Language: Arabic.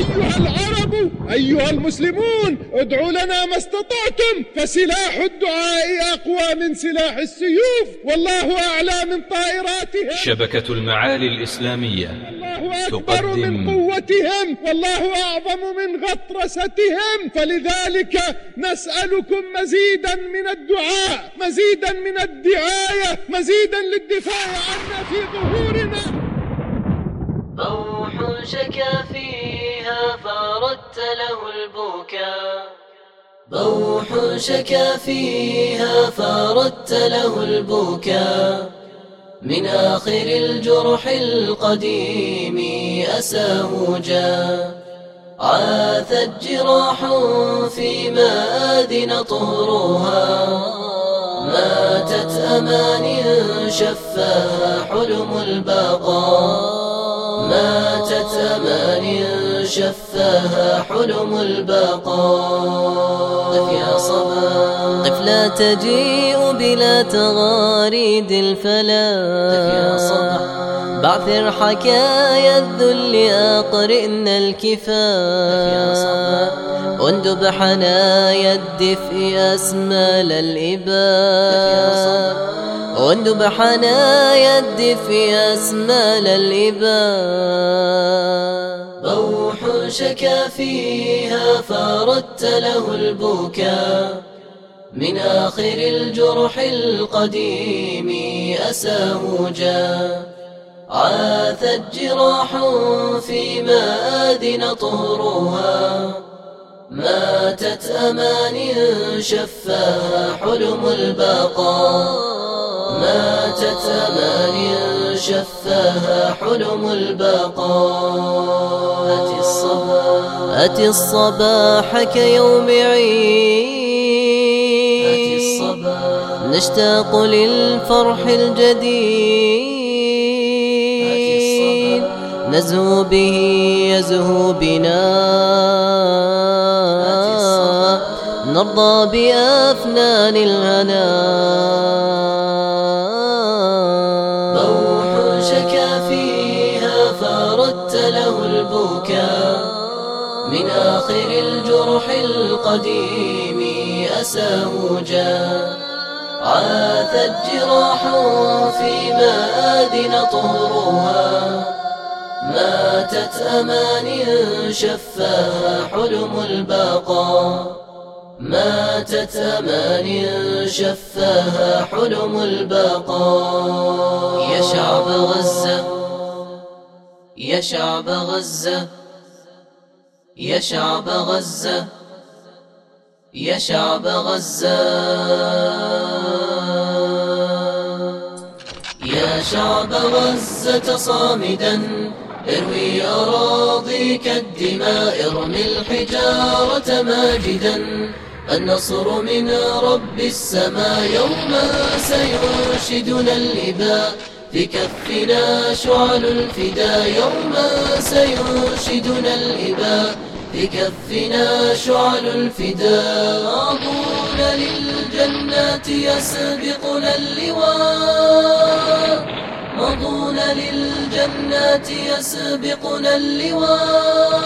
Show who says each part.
Speaker 1: أيها العرب أيها المسلمون ادعوا لنا ما استطعتم فسلاح الدعاء أقوى من سلاح السيوف والله أعلى من طائراتهم.
Speaker 2: شبكة المعالي الإسلامية
Speaker 1: الله أكبر من قوتهم والله أعظم من غطرستهم. فلذلك نسألكم مزيدا من الدعاء مزيدا من الدعاية مزيدا للدفاع عنا في ظهورنا.
Speaker 3: بوح شكا بوح شكا فيها فردت له البكاء من آخر الجرح القديم أساه جاء عاثت جراح في مآذن طهرها ماتت أمان شفاها حلم البقاء ماتت أمان شفاها حلم البقاء. قف يا صبا
Speaker 4: قف لا تجيء بلا تغاريد الفلا. بعثر حكايا الذل أقرئن الكفاء واندب حنايا الدفء أسمال الإباء واندب حنايا الدفء أسمال الإباء
Speaker 3: بوح شكا فيها فردت له البكاء من آخر الجرح القديم أساه جاء عاثت جراح في مآذن طهرها ماتت أمان شفاها حلم البقاء. ماتت أمان شفاها حلم البقاء. أتي الصباح
Speaker 4: أتي الصباح كيوم عيد.
Speaker 3: أتي
Speaker 4: نشتاق للفرح الجديد. نزهو به يزهو بنا. نرضى بأفنان الهنا
Speaker 3: البكاء من آخر الجرح القديم أساه جاء عاثت جراح في مآذن طهرها ماتت أمان شفاها حلم البقاء ماتت أمان شفاها حلم البقاء يا شعب غزة يا شعب غزة يا شعب غزة يا شعب غزة. يا شعب غزة صامدا اروي أراضيك الدماء ارمي الحجارة ماجدا. النصر من رب السماء يوما سينشدنا الإباء. في كفنا شعل الفدا يوما سينشدنا الإباء في كفنا شعل الفدا ماضون للجنات يسبقنا اللواء. مضون للجنات يسبقنا اللواء.